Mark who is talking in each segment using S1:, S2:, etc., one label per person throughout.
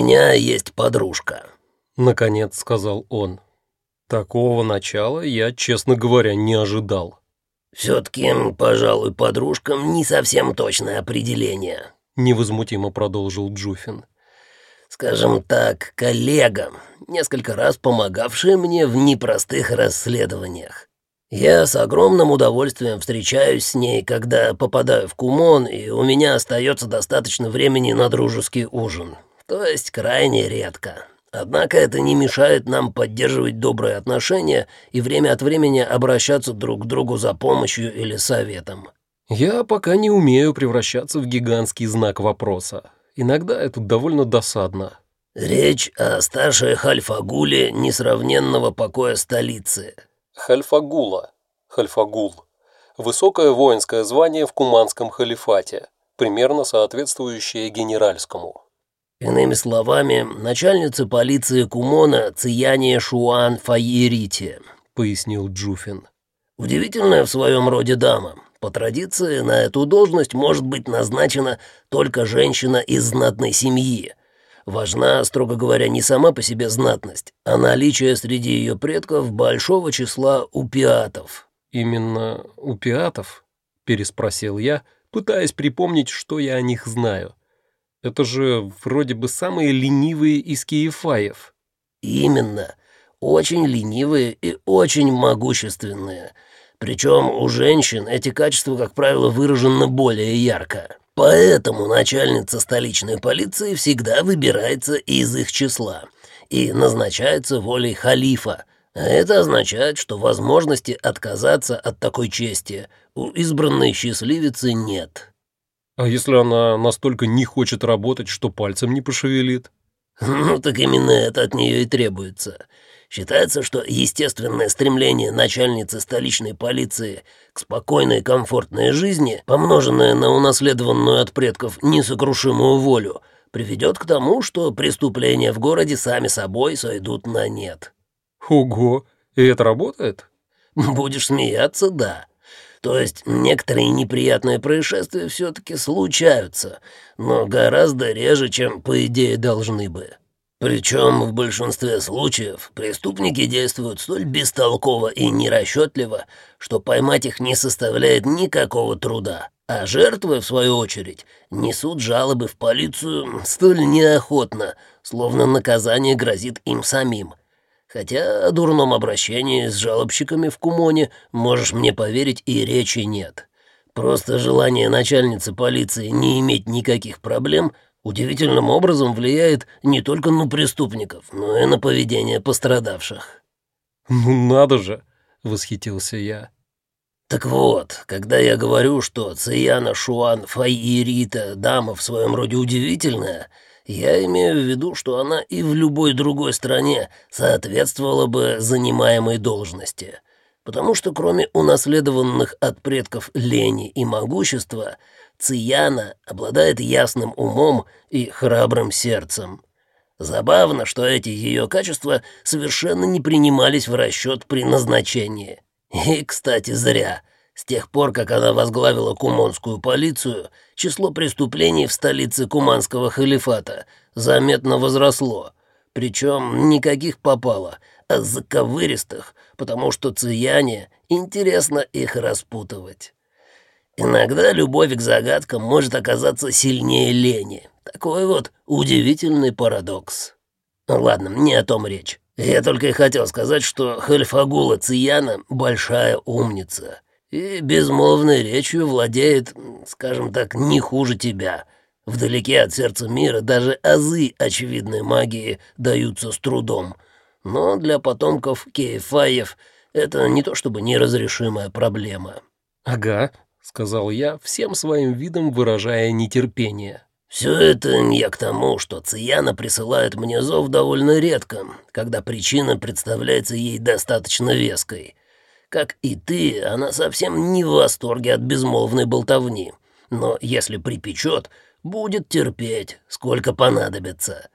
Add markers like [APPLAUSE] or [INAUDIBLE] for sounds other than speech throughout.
S1: меня есть подружка», —
S2: наконец сказал он. Такого начала я, честно говоря, не ожидал.
S1: «Все-таки, пожалуй, подружкам не совсем точное определение», — невозмутимо продолжил Джуфин. «Скажем так, коллега, несколько раз помогавшая мне в непростых расследованиях. Я с огромным удовольствием встречаюсь с ней, когда попадаю в Кумон, и у меня остается достаточно времени на дружеский ужин. То есть крайне редко. Однако это не мешает нам поддерживать добрые отношения и время от времени обращаться друг к другу за помощью или советом.
S2: Я пока не умею превращаться в гигантский знак вопроса. Иногда это довольно досадно.
S1: Речь о старшей Хальфагуле несравненного покоя столицы.
S2: Хальфагула. Хальфагул. Высокое воинское звание в Куманском халифате, примерно соответствующее генеральскому.
S1: Иными словами, начальница полиции Кумона Цияния Шуан Фаерити, пояснил Джуфин. Удивительная в своем роде дама. По традиции, на эту должность может быть назначена только женщина из знатной семьи. Важна, строго говоря, не сама по себе знатность, а наличие среди ее предков большого числа упиатов.
S2: «Именно упиатов?» — переспросил я, пытаясь припомнить, что я о них знаю. Это же вроде бы самые ленивые из киефаев.
S1: Именно. Очень ленивые и очень могущественные. Причем у женщин эти качества, как правило, выражены более ярко. Поэтому начальница столичной полиции всегда выбирается из их числа и назначается волей халифа. А это означает, что возможности отказаться от такой чести у избранной счастливицы нет.
S2: А если она настолько не хочет работать, что пальцем не пошевелит? [LAUGHS]
S1: Ну, так именно это от нее и требуется. Считается, что естественное стремление начальницы столичной полиции к спокойной комфортной жизни, помноженное на унаследованную от предков несокрушимую волю, приведет к тому, что преступления в городе сами собой сойдут на нет.
S2: Ого, и это работает? [LAUGHS]
S1: Будешь смеяться, да. То есть некоторые неприятные происшествия все-таки случаются, но гораздо реже, чем, по идее, должны бы. Причем в большинстве случаев преступники действуют столь бестолково и нерасчетливо, что поймать их не составляет никакого труда, а жертвы, в свою очередь, несут жалобы в полицию столь неохотно, словно наказание грозит им самим. Хотя о дурном обращении с жалобщиками в Кумоне, можешь мне поверить, и речи нет. Просто желание начальницы полиции не иметь никаких проблем удивительным образом влияет не только на преступников, но и на поведение пострадавших».
S2: «Ну надо же!» — восхитился я.
S1: «Так вот, когда я говорю, что Цияна Шуан Файирита дама в своем роде удивительная, я имею в виду, что она и в любой другой стране соответствовала бы занимаемой должности, потому что кроме унаследованных от предков лени и могущества, Цияна обладает ясным умом и храбрым сердцем. Забавно, что эти ее качества совершенно не принимались в расчет при назначении. И, кстати, зря. С тех пор, как она возглавила кумонскую полицию, число преступлений в столице Куманского халифата заметно возросло. Причем никаких попало, а заковыристых, потому что цияне интересно их распутывать. Иногда любовь к загадкам может оказаться сильнее лени. Такой вот удивительный парадокс. Ладно, не о том речь. Я только и хотел сказать, что Хальфагула Цияна — большая умница и безмолвной речью владеет, скажем так, не хуже тебя. Вдалеке от сердца мира даже азы очевидной магии даются с трудом. Но для потомков Кейфаев это не то чтобы неразрешимая проблема.
S2: «Ага», — сказал я, всем своим видом выражая нетерпение.
S1: «Все это я к тому, что Цияна присылает мне зов довольно редко, когда причина представляется ей достаточно веской». Как и ты, она совсем не в восторге от безмолвной болтовни. Но если припечет, будет терпеть, сколько понадобится.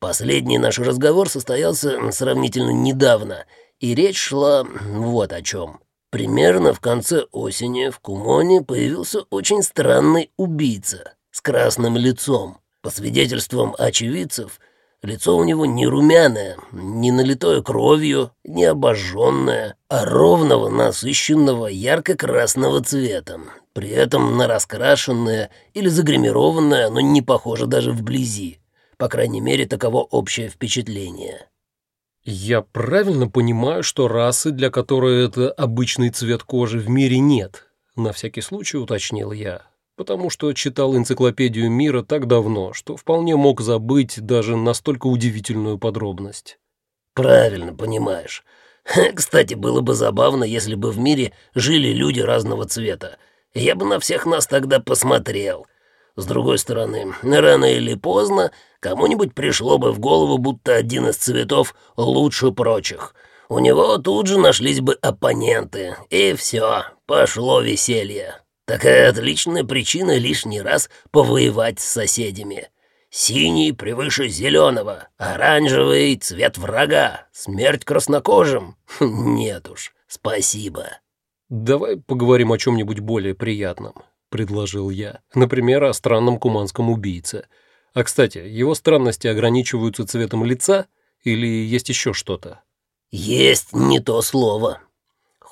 S1: Последний наш разговор состоялся сравнительно недавно, и речь шла вот о чем. Примерно в конце осени в Кумоне появился очень странный убийца с красным лицом. По свидетельствам очевидцев, Лицо у него не румяное, не налитое кровью, не обожженное, а ровного, насыщенного, ярко-красного цвета. При этом на раскрашенное или загримированное оно не похоже даже вблизи. По крайней мере, таково общее впечатление.
S2: Я правильно понимаю, что расы, для которой это обычный цвет кожи, в мире нет? На всякий случай уточнил я потому что читал энциклопедию мира так давно, что вполне мог забыть даже настолько удивительную подробность.
S1: «Правильно понимаешь. [LAUGHS] Кстати, было бы забавно, если бы в мире жили люди разного цвета. Я бы на всех нас тогда посмотрел. С другой стороны, рано или поздно кому-нибудь пришло бы в голову, будто один из цветов лучше прочих. У него тут же нашлись бы оппоненты, и все, пошло веселье». Такая отличная причина лишний раз повоевать с соседями. Синий превыше зеленого, оранжевый — цвет врага, смерть краснокожим. [LAUGHS] Нет уж, спасибо.
S2: «Давай поговорим о чем-нибудь более приятном», — предложил я. «Например, о странном куманском убийце. А, кстати, его странности ограничиваются цветом лица или есть еще что-то?»
S1: «Есть не то слово»,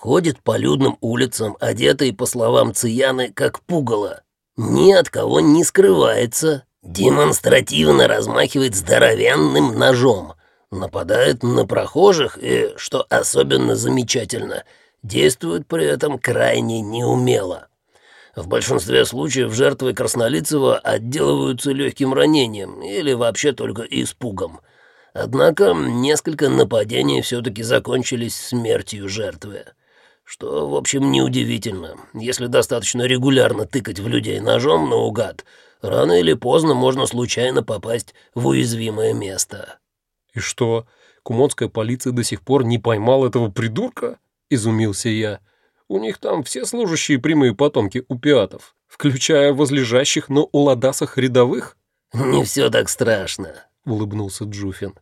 S1: Ходит по людным улицам, одетый, по словам Цияны, как пугало. Ни от кого не скрывается. Демонстративно размахивает здоровенным ножом. Нападает на прохожих и, что особенно замечательно, действует при этом крайне неумело. В большинстве случаев жертвы Краснолицева отделываются легким ранением или вообще только испугом. Однако несколько нападений все-таки закончились смертью жертвы. Что, в общем, неудивительно. Если достаточно регулярно тыкать в людей ножом наугад, рано или поздно можно случайно попасть в уязвимое место.
S2: «И что, кумонская полиция до сих пор не поймала этого придурка?» — изумился я. «У них там все служащие прямые потомки упиатов, включая возлежащих на уладасах рядовых?»
S1: «Не все так страшно», — улыбнулся Джуфин.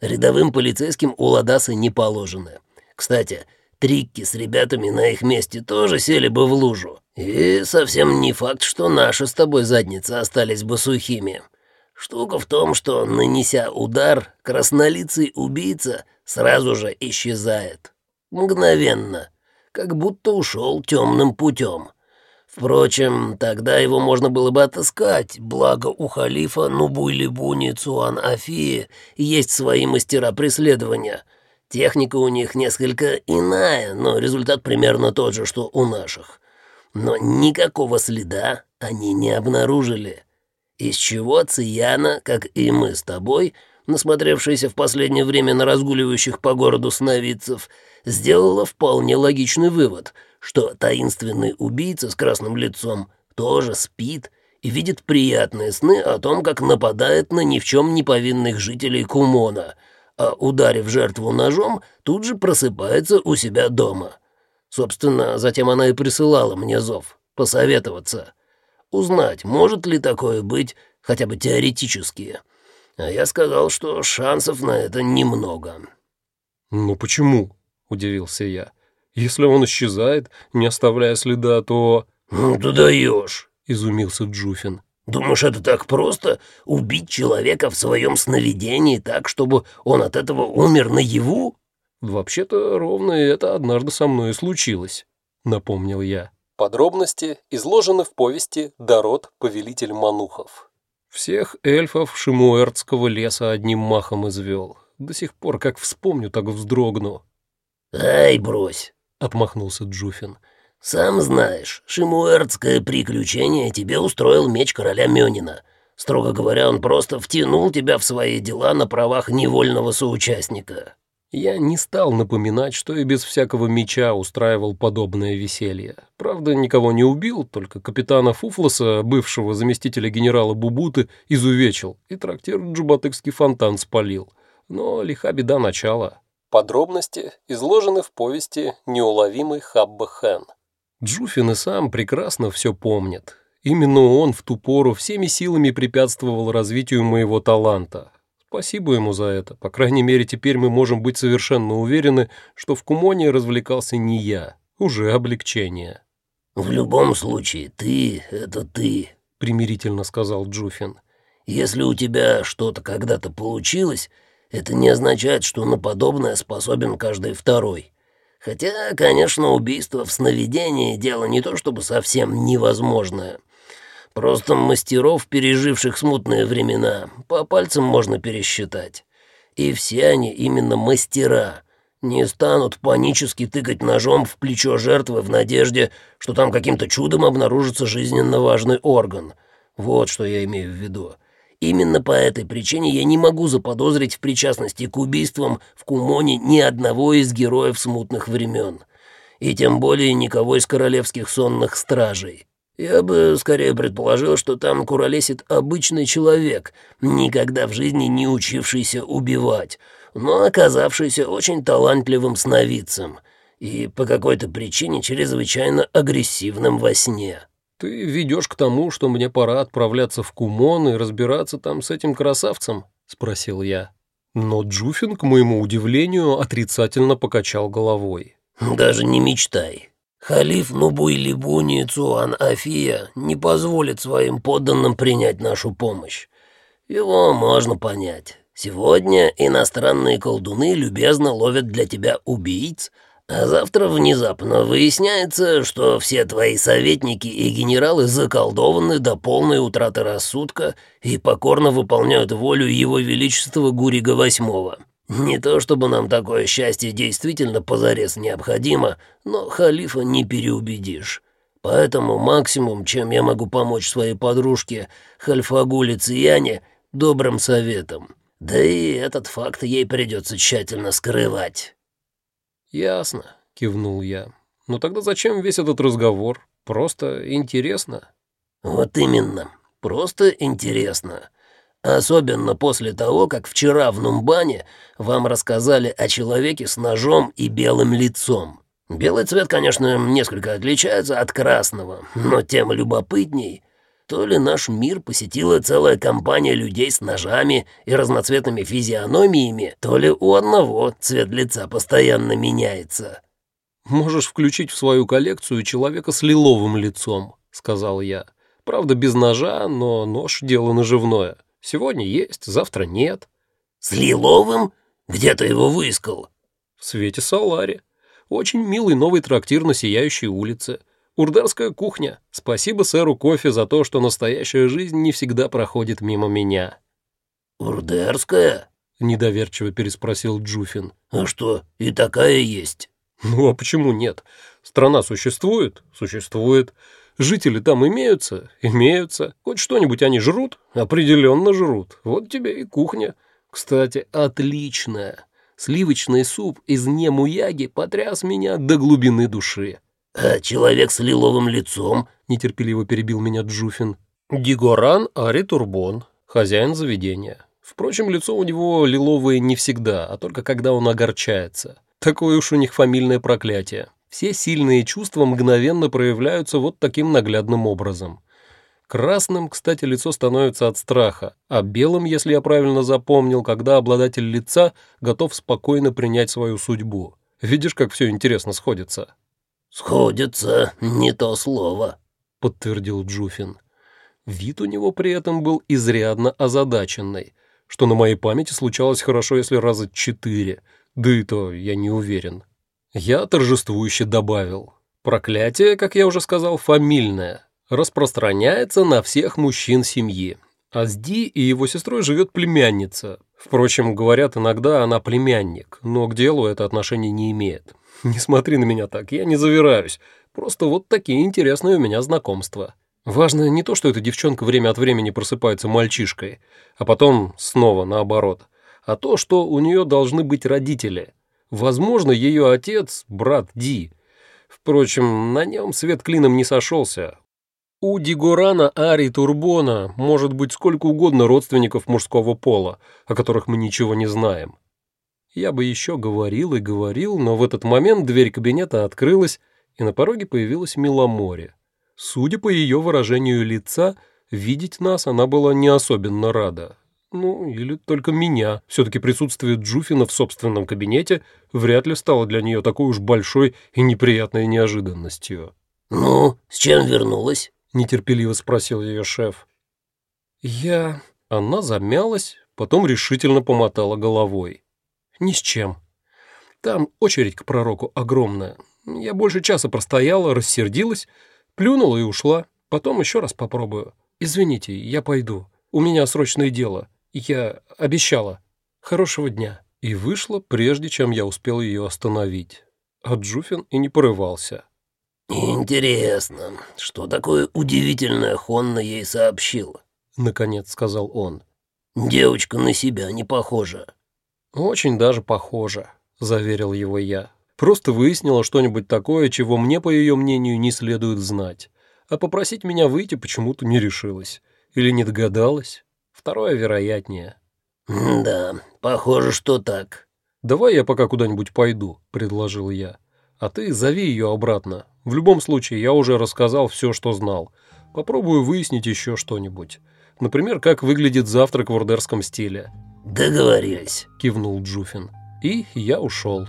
S1: «Рядовым полицейским уладасы не положены. Кстати, — Трикки с ребятами на их месте тоже сели бы в лужу. И совсем не факт, что наши с тобой задницы остались бы сухими. Штука в том, что, нанеся удар, краснолицый убийца сразу же исчезает. Мгновенно. Как будто ушел темным путем. Впрочем, тогда его можно было бы отыскать, благо у халифа Нубуйлибуни Цуан Афии есть свои мастера преследования — Техника у них несколько иная, но результат примерно тот же, что у наших. Но никакого следа они не обнаружили. Из чего Цияна, как и мы с тобой, насмотревшиеся в последнее время на разгуливающих по городу сновидцев, сделала вполне логичный вывод, что таинственный убийца с красным лицом тоже спит и видит приятные сны о том, как нападает на ни в чем не повинных жителей Кумона — а ударив жертву ножом, тут же просыпается у себя дома. Собственно, затем она и присылала мне зов, посоветоваться, узнать, может ли такое быть хотя бы теоретически. А я сказал, что шансов на это немного.
S2: «Ну почему?» — удивился я. «Если он исчезает, не оставляя следа, то...»
S1: «Ну ты даешь!»
S2: — изумился Джуфин.
S1: Думаешь, это так просто — убить человека в своем сновидении так, чтобы он от этого умер наяву?»
S2: «Вообще-то ровно это однажды со мной и случилось», — напомнил я. Подробности изложены в повести «Дород, повелитель Манухов». Всех эльфов Шимуэртского леса одним махом извел. До сих пор, как вспомню, так вздрогну.
S1: «Ай, брось!» — отмахнулся
S2: Джуфин.
S1: «Сам знаешь, шимуэртское приключение тебе устроил меч короля Мёнина. Строго говоря, он просто втянул тебя в свои дела на правах невольного соучастника».
S2: Я не стал напоминать, что и без всякого меча устраивал подобное веселье. Правда, никого не убил, только капитана Фуфлоса, бывшего заместителя генерала Бубуты, изувечил, и трактир Джубатыкский фонтан спалил. Но лиха беда начала. Подробности изложены в повести «Неуловимый Хабба Хэн». Джуфин и сам прекрасно все помнит. Именно он в ту пору всеми силами препятствовал развитию моего таланта. Спасибо ему за это. По крайней мере, теперь мы можем быть совершенно уверены, что в Кумоне развлекался не я. Уже облегчение.
S1: «В любом случае, ты — это ты», —
S2: примирительно сказал Джуфин.
S1: Если у тебя что-то когда-то получилось, это не означает, что на подобное способен каждый второй. Хотя, конечно, убийство в сновидении — дело не то чтобы совсем невозможное. Просто мастеров, переживших смутные времена, по пальцам можно пересчитать. И все они именно мастера. Не станут панически тыкать ножом в плечо жертвы в надежде, что там каким-то чудом обнаружится жизненно важный орган. Вот что я имею в виду. Именно по этой причине я не могу заподозрить в причастности к убийствам в Кумоне ни одного из героев смутных времен. И тем более никого из королевских сонных стражей. Я бы скорее предположил, что там куролесит обычный человек, никогда в жизни не учившийся убивать, но оказавшийся очень талантливым сновидцем и по какой-то причине чрезвычайно агрессивным во сне.
S2: «Ты ведешь к тому, что мне пора отправляться в Кумон и разбираться там с этим красавцем?» — спросил я. Но Джуфин, к моему удивлению, отрицательно покачал головой.
S1: «Даже не мечтай. Халиф Нубуй-Либуни Цуан Афия не позволит своим подданным принять нашу помощь. Его можно понять. Сегодня иностранные колдуны любезно ловят для тебя убийц, а завтра внезапно выясняется, что все твои советники и генералы заколдованы до полной утраты рассудка и покорно выполняют волю его величества Гурига Восьмого. Не то чтобы нам такое счастье действительно позарез необходимо, но халифа не переубедишь. Поэтому максимум, чем я могу помочь своей подружке Хальфагуле Цияне, добрым советом. Да и этот факт ей придется тщательно скрывать».
S2: «Ясно», — кивнул я. «Ну тогда зачем весь этот разговор? Просто интересно».
S1: «Вот именно. Просто интересно. Особенно после того, как вчера в Нумбане вам рассказали о человеке с ножом и белым лицом. Белый цвет, конечно, несколько отличается от красного, но тем любопытней, то ли наш мир посетила целая компания людей с ножами и разноцветными физиономиями, то ли у одного цвет лица постоянно меняется.
S2: «Можешь включить в свою коллекцию человека с лиловым лицом», — сказал я. «Правда, без ножа, но нож — дело наживное. Сегодня есть, завтра нет».
S1: «С лиловым? Где ты его выискал?»
S2: «В свете Салари. Очень милый новый трактир на Сияющей улице. Урдарская кухня. Спасибо сэру Кофе за то, что настоящая жизнь не всегда проходит мимо меня».
S1: «Урдерская?»
S2: — недоверчиво переспросил Джуфин.
S1: «А что, и такая есть?»
S2: «Ну а почему нет? Страна существует? Существует. Жители там имеются? Имеются. Хоть что-нибудь они жрут? Определенно жрут. Вот тебе и кухня. Кстати, отличная. Сливочный суп из немуяги потряс меня до глубины души.
S1: «А человек с лиловым лицом?»
S2: — нетерпеливо перебил меня Джуфин. «Дигоран Ари Турбон, хозяин заведения. Впрочем, лицо у него лиловое не всегда, а только когда он огорчается. Такое уж у них фамильное проклятие. Все сильные чувства мгновенно проявляются вот таким наглядным образом. Красным, кстати, лицо становится от страха, а белым, если я правильно запомнил, когда обладатель лица готов спокойно принять свою судьбу. Видишь, как все интересно сходится?»
S1: «Сходится, не то слово», —
S2: подтвердил Джуфин. Вид у него при этом был изрядно озадаченный, что на моей памяти случалось хорошо, если раза четыре, да и то я не уверен. Я торжествующе добавил. Проклятие, как я уже сказал, фамильное, распространяется на всех мужчин семьи. А с Ди и его сестрой живет племянница. Впрочем, говорят, иногда она племянник, но к делу это отношение не имеет. [LAUGHS] Не смотри на меня так, я не завираюсь. Просто вот такие интересные у меня знакомства. Важно не то, что эта девчонка время от времени просыпается мальчишкой, а потом снова наоборот, а то, что у нее должны быть родители – Возможно, ее отец – брат Ди. Впрочем, на нем свет клином не сошелся. У Дигорана Ари Турбона может быть сколько угодно родственников мужского пола, о которых мы ничего не знаем. Я бы еще говорил и говорил, но в этот момент дверь кабинета открылась, и на пороге появилась Миломоре. Судя по ее выражению лица, видеть нас она была не особенно рада. Ну, или только меня. Все-таки присутствие Джуфина в собственном кабинете вряд ли стало для нее такой уж большой и неприятной неожиданностью.
S1: «Ну, с чем вернулась?»
S2: — нетерпеливо спросил ее шеф. «Я...» — Она замялась, потом решительно помотала головой. «Ни с чем. Там очередь к пророку огромная. Я больше часа простояла, рассердилась, плюнула и ушла. Потом еще раз попробую. Извините, я пойду. У меня срочное дело. Я обещала. Хорошего дня». И вышла, прежде чем я успел ее остановить. А Джуфин и не порывался.
S1: «Интересно, что такое удивительное Хонна ей сообщила?»
S2: — наконец сказал он.
S1: «Девочка на себя не похожа».
S2: «Очень даже похожа», — заверил его я. «Просто выяснила что-нибудь такое, чего мне, по ее мнению, не следует знать. А попросить меня выйти почему-то не решилась. Или не догадалась. Второе вероятнее».
S1: «Да, похоже, что так».
S2: «Давай я пока куда-нибудь пойду», — предложил я. «А ты зови ее обратно. В любом случае, я уже рассказал все, что знал. Попробую выяснить еще что-нибудь. Например, как выглядит завтрак в ордерском стиле.
S1: «Договорились», —
S2: кивнул Джуфин. И я ушел.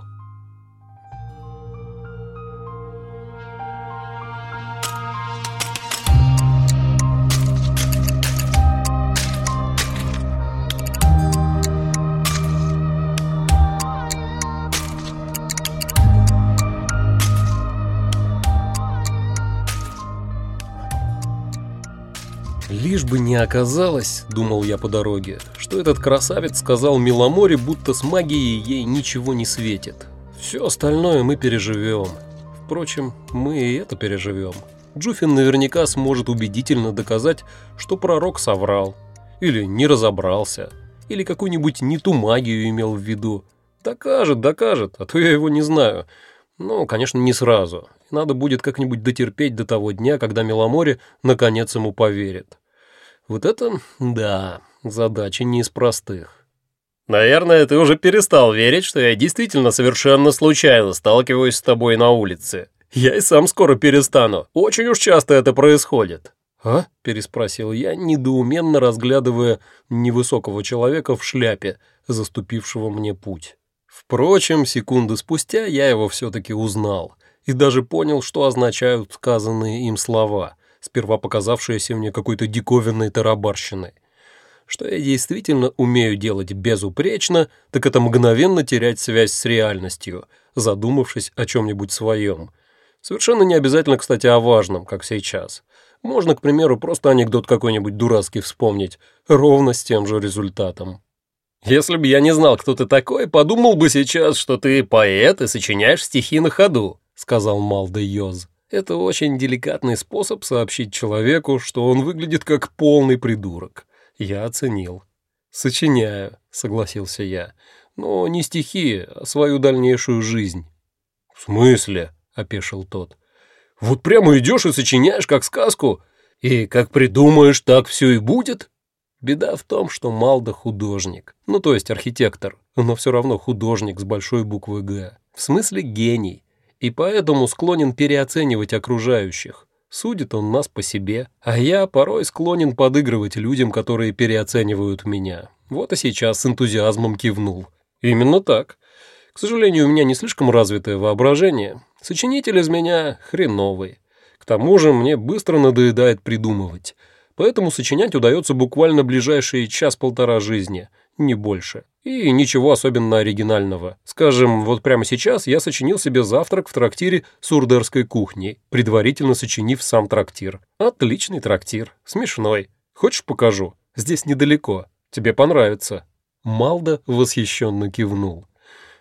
S2: Лишь бы не оказалось, думал я по дороге, что этот красавец сказал Миломоре, будто с магией ей ничего не светит. Все остальное мы переживем. Впрочем, мы и это переживем. Джуфин наверняка сможет убедительно доказать, что пророк соврал. Или не разобрался. Или какую-нибудь не ту магию имел в виду. Докажет, докажет, а то я его не знаю. Ну, конечно, не сразу. Надо будет как-нибудь дотерпеть до того дня, когда Меломоре наконец ему поверит. Вот это, да, задача не из простых.
S3: «Наверное, ты уже перестал верить, что я действительно совершенно случайно сталкиваюсь с тобой на улице. Я и сам скоро перестану. Очень уж часто это происходит».
S2: «А?» – переспросил я, недоуменно разглядывая невысокого человека в шляпе, заступившего мне путь. Впрочем, секунды спустя я его все-таки узнал и даже понял, что означают сказанные им слова – сперва показавшееся мне какой-то диковинной тарабарщиной. Что я действительно умею делать безупречно, так это мгновенно терять связь с реальностью, задумавшись о чем-нибудь своем. Совершенно не обязательно, кстати, о важном, как сейчас. Можно, к примеру, просто анекдот какой-нибудь дурацкий вспомнить, ровно с тем же результатом.
S3: «Если бы я не знал, кто ты такой, подумал бы сейчас, что ты поэт и сочиняешь стихи на ходу», — сказал Малда Йоз.
S2: Это очень деликатный способ сообщить человеку, что он выглядит как полный придурок. Я оценил. «Сочиняю», — согласился я. «Но не стихи, а свою дальнейшую жизнь».
S3: «В смысле?» — опешил тот. «Вот прямо идешь и сочиняешь, как сказку? И как придумаешь, так все и будет?»
S2: Беда в том, что Малда художник. Ну, то есть архитектор, но все равно художник с большой буквы «Г». В смысле гений и поэтому склонен переоценивать окружающих. Судит он нас по себе, а я порой склонен подыгрывать людям, которые переоценивают меня. Вот и сейчас с энтузиазмом кивнул. Именно так. К сожалению, у меня не слишком развитое воображение. Сочинитель из меня хреновый. К тому же мне быстро надоедает придумывать. Поэтому сочинять удается буквально ближайшие час-полтора жизни, не больше. И ничего особенно оригинального. Скажем, вот прямо сейчас я сочинил себе завтрак в трактире с кухней, предварительно сочинив сам трактир. Отличный трактир, смешной. Хочешь покажу? Здесь недалеко. Тебе понравится». Малда восхищенно кивнул.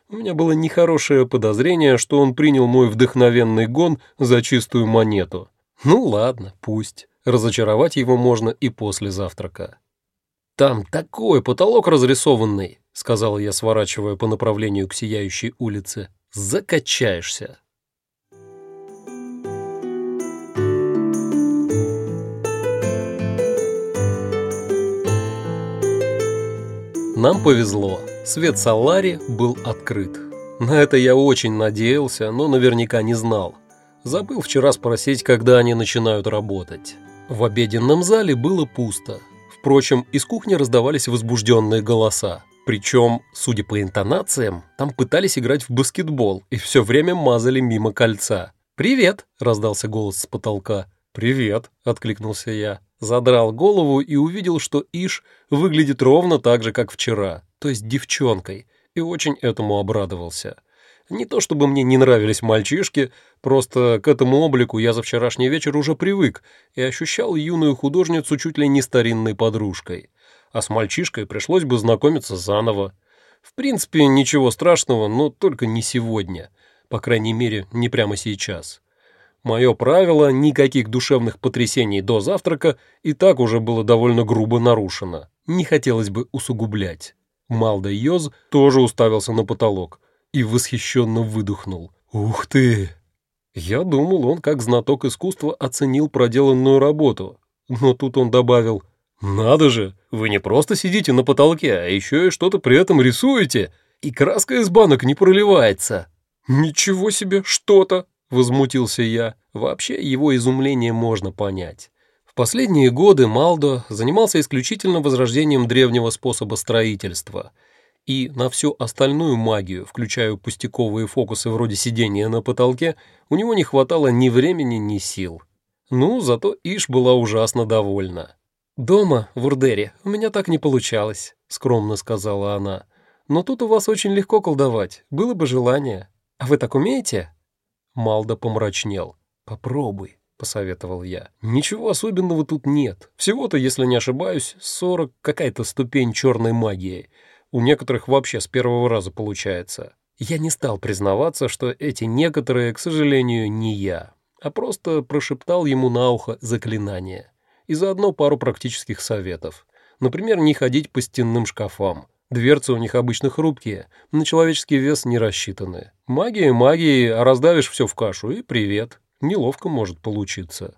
S2: У меня было нехорошее подозрение, что он принял мой вдохновенный гон за чистую монету. Ну ладно, пусть. Разочаровать его можно и после завтрака. «Там такой потолок разрисованный», — сказал я, сворачивая по направлению к сияющей улице. «Закачаешься». Нам повезло. Свет Салари был открыт. На это я очень надеялся, но наверняка не знал. Забыл вчера спросить, когда они начинают работать. В обеденном зале было пусто. Впрочем, из кухни раздавались возбужденные голоса. Причем, судя по интонациям, там пытались играть в баскетбол и все время мазали мимо кольца. «Привет!» – раздался голос с потолка. «Привет!» – откликнулся я. Задрал голову и увидел, что Иш выглядит ровно так же, как вчера, то есть девчонкой, и очень этому обрадовался. Не то чтобы мне не нравились мальчишки, просто к этому облику я за вчерашний вечер уже привык и ощущал юную художницу чуть ли не старинной подружкой. А с мальчишкой пришлось бы знакомиться заново. В принципе, ничего страшного, но только не сегодня. По крайней мере, не прямо сейчас. Мое правило никаких душевных потрясений до завтрака и так уже было довольно грубо нарушено. Не хотелось бы усугублять. Малда Йоз тоже уставился на потолок и восхищенно выдохнул. «Ух ты!» Я думал, он как знаток искусства оценил проделанную работу. Но тут он добавил «Надо же, вы не просто сидите на потолке, а еще и что-то при этом рисуете, и краска из банок не проливается». «Ничего себе, что-то!» — возмутился я. Вообще его изумление можно понять. В последние годы Малдо занимался исключительно возрождением древнего способа строительства, и на всю остальную магию, включая пустяковые фокусы вроде сидения на потолке, у него не хватало ни времени, ни сил. Ну, зато Иш была ужасно довольна. «Дома, в Урдере, у меня так не получалось», — скромно сказала она. «Но тут у вас очень легко колдовать, было бы желание. А вы так умеете?» Малда помрачнел. «Попробуй», — посоветовал я. «Ничего особенного тут нет. Всего-то, если не ошибаюсь, сорок какая-то ступень черной магии. У некоторых вообще с первого раза получается. Я не стал признаваться, что эти некоторые, к сожалению, не я, а просто прошептал ему на ухо заклинание и заодно пару практических советов. Например, не ходить по стенным шкафам. Дверцы у них обычно хрупкие, на человеческий вес не рассчитаны. Магия магии, а раздавишь все в кашу и привет. Неловко может получиться.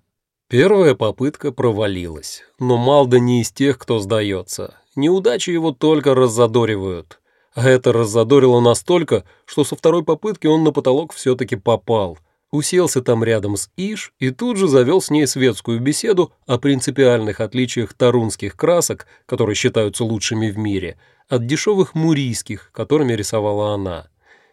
S2: Первая попытка провалилась, но Малда не из тех, кто сдается. Неудачи его только раззадоривают. А это раззадорило настолько, что со второй попытки он на потолок все-таки попал – уселся там рядом с Иш и тут же завел с ней светскую беседу о принципиальных отличиях тарунских красок, которые считаются лучшими в мире, от дешевых мурийских, которыми рисовала она.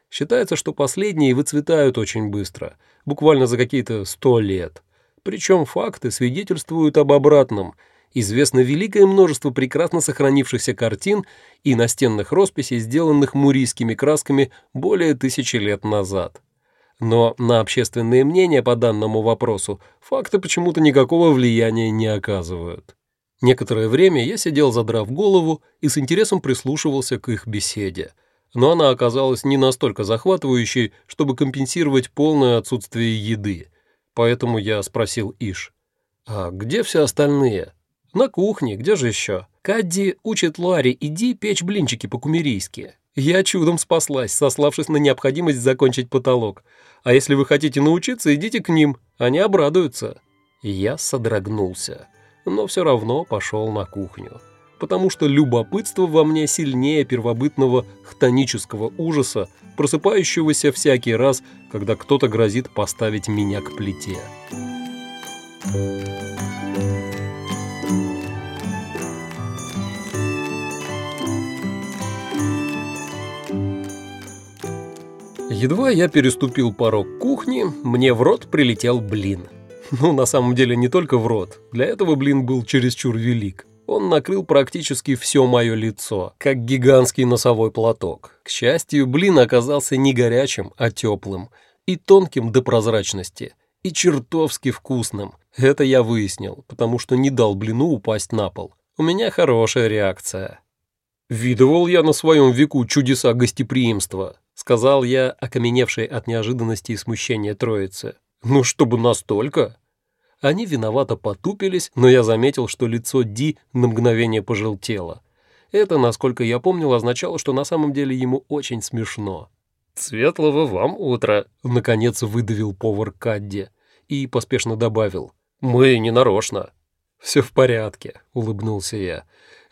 S2: Считается, что последние выцветают очень быстро, буквально за какие-то сто лет. Причем факты свидетельствуют об обратном. Известно великое множество прекрасно сохранившихся картин и настенных росписей, сделанных мурийскими красками более тысячи лет назад. Но на общественное мнение по данному вопросу факты почему-то никакого влияния не оказывают. Некоторое время я сидел, задрав голову, и с интересом прислушивался к их беседе. Но она оказалась не настолько захватывающей, чтобы компенсировать полное отсутствие еды. Поэтому я спросил Иш, «А где все остальные?» «На кухне, где же еще?» «Кадди учит Ларри, иди печь блинчики по-кумерийски». Я чудом спаслась, сославшись на необходимость закончить потолок. А если вы хотите научиться, идите к ним, они обрадуются». Я содрогнулся, но все равно пошел на кухню, потому что любопытство во мне сильнее первобытного хтонического ужаса, просыпающегося всякий раз, когда кто-то грозит поставить меня к плите. Едва я переступил порог кухни, мне в рот прилетел блин. Ну, на самом деле, не только в рот. Для этого блин был чересчур велик. Он накрыл практически все мое лицо, как гигантский носовой платок. К счастью, блин оказался не горячим, а теплым. И тонким до прозрачности. И чертовски вкусным. Это я выяснил, потому что не дал блину упасть на пол. У меня хорошая реакция. Видывал я на своем веку чудеса гостеприимства, сказал я, окаменевший от неожиданности и смущения троицы. «Ну, чтобы настолько?» Они виновато потупились, но я заметил, что лицо Ди на мгновение пожелтело. Это, насколько я помнил, означало, что на самом деле ему очень смешно.
S3: «Светлого вам утра», —
S2: наконец выдавил повар Кадди и поспешно добавил.
S3: «Мы не нарочно».
S2: «Все в порядке», — улыбнулся я.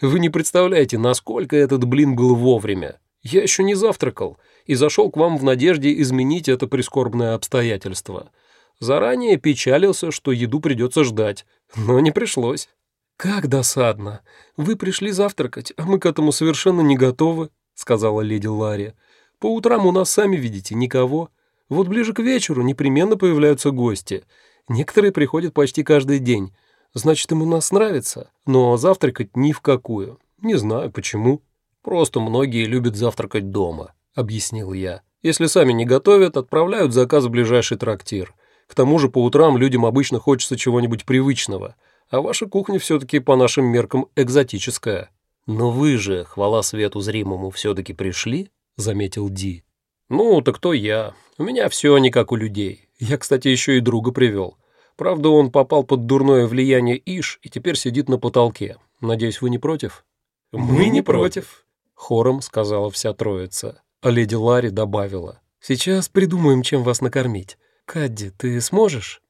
S2: «Вы не представляете, насколько этот блин был вовремя. Я еще не завтракал и зашел к вам в надежде изменить это прискорбное обстоятельство. Заранее печалился, что еду придется ждать, но не пришлось. «Как досадно! Вы пришли завтракать, а мы к этому совершенно не готовы», — сказала леди Ларри. «По утрам у нас, сами видите, никого. Вот ближе к вечеру непременно появляются гости. Некоторые приходят почти каждый день. Значит, ему нас нравится, но завтракать ни в какую. Не знаю, почему. Просто многие любят завтракать дома, объяснил я. Если сами не готовят, отправляют заказ в ближайший трактир. К тому же по утрам людям обычно хочется чего-нибудь привычного, а ваша кухня все-таки по нашим меркам экзотическая. Но вы же, хвала свету зримому, все-таки пришли, заметил Ди. Ну, так кто я? У меня все не как у людей. Я, кстати, еще и друга привел. Правда, он попал под дурное влияние Иш и теперь сидит на потолке. Надеюсь, вы не против?
S3: Мы не против,
S2: хором сказала вся троица. А леди Ларри добавила. Сейчас придумаем, чем вас накормить. Кадди, ты сможешь?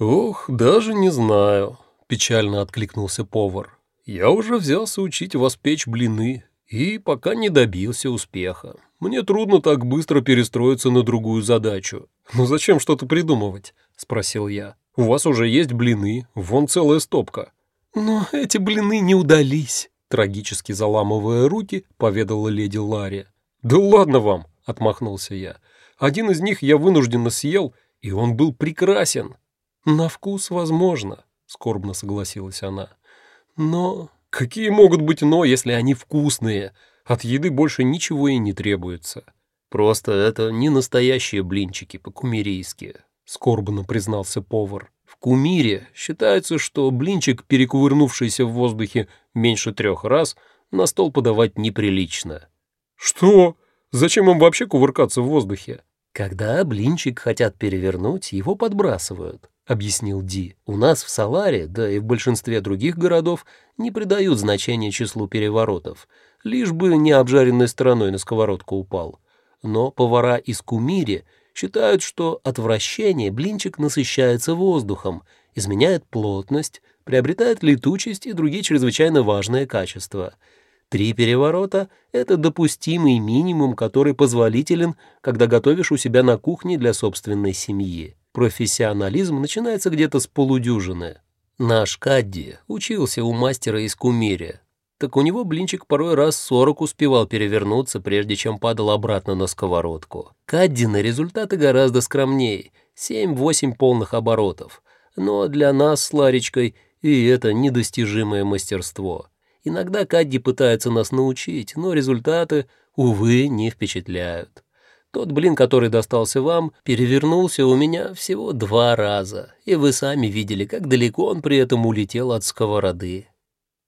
S2: Ох, даже не знаю, печально откликнулся повар. Я уже взялся учить вас печь блины и пока не добился успеха. Мне трудно так быстро перестроиться на другую задачу. Ну зачем что-то придумывать? спросил я. У вас уже есть блины, вон целая стопка. Но эти блины не удались, трагически заламывая руки, поведала леди Ларри. Да ладно вам, отмахнулся я. Один из них я вынужденно съел, и он был прекрасен. На вкус возможно, скорбно согласилась она. Но какие могут быть но, если они вкусные? От еды больше ничего и не требуется. Просто это не настоящие блинчики по-кумерийски, скорбно признался повар. В кумире считается, что блинчик, перекувырнувшийся в воздухе меньше трех раз, на стол подавать неприлично. Что? Зачем им вообще кувыркаться в воздухе? Когда блинчик хотят перевернуть, его подбрасывают, объяснил Ди. У нас в Саларе, да и в большинстве других городов, не придают значения числу переворотов лишь бы не обжаренной стороной на сковородку упал. Но повара из Кумири считают, что от вращения блинчик насыщается воздухом, изменяет плотность, приобретает летучесть и другие чрезвычайно важные качества. Три переворота — это допустимый минимум, который позволителен, когда готовишь у себя на кухне для собственной семьи. Профессионализм начинается где-то с полудюжины. Наш Кадди учился у мастера из Кумири, так у него блинчик порой раз сорок успевал перевернуться, прежде чем падал обратно на сковородку. Каддина результаты гораздо скромнее — семь-восемь полных оборотов. Но для нас с Ларечкой и это недостижимое мастерство. Иногда Кадди пытается нас научить, но результаты, увы, не впечатляют. Тот блин, который достался вам, перевернулся у меня всего два раза, и вы сами видели, как далеко он при этом улетел от сковороды.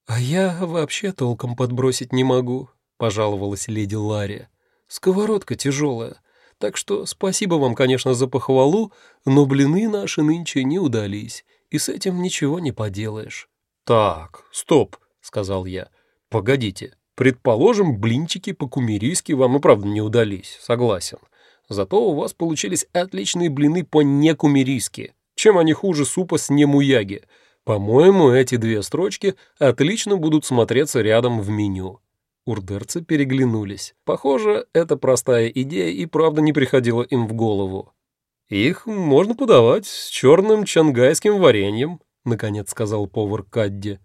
S2: «А я вообще толком подбросить не могу», — пожаловалась леди Ларри. «Сковородка тяжелая, так что спасибо вам, конечно, за похвалу, но блины наши нынче не удались, и с этим ничего не поделаешь». «Так, стоп», — сказал я. «Погодите, предположим, блинчики по-кумерийски вам и правда не удались, согласен. Зато у вас получились отличные блины по-некумерийски. Чем они хуже супа с немуяги?» По-моему, эти две строчки отлично будут смотреться рядом в меню. Урдерцы переглянулись. Похоже, эта простая идея и правда не приходила им в голову. «Их можно подавать с черным чангайским вареньем», — наконец сказал повар Кадди.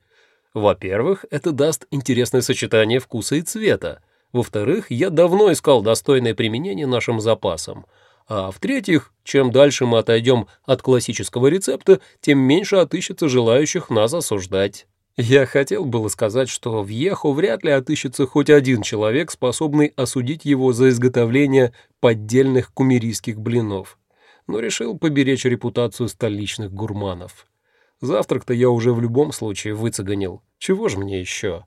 S2: «Во-первых, это даст интересное сочетание вкуса и цвета. Во-вторых, я давно искал достойное применение нашим запасам. А в-третьих, чем дальше мы отойдем от классического рецепта, тем меньше отыщется желающих нас осуждать. Я хотел было сказать, что в Еху вряд ли отыщется хоть один человек, способный осудить его за изготовление поддельных кумерийских блинов, но решил поберечь репутацию столичных гурманов. Завтрак-то я уже в любом случае выцеганил. Чего же мне еще?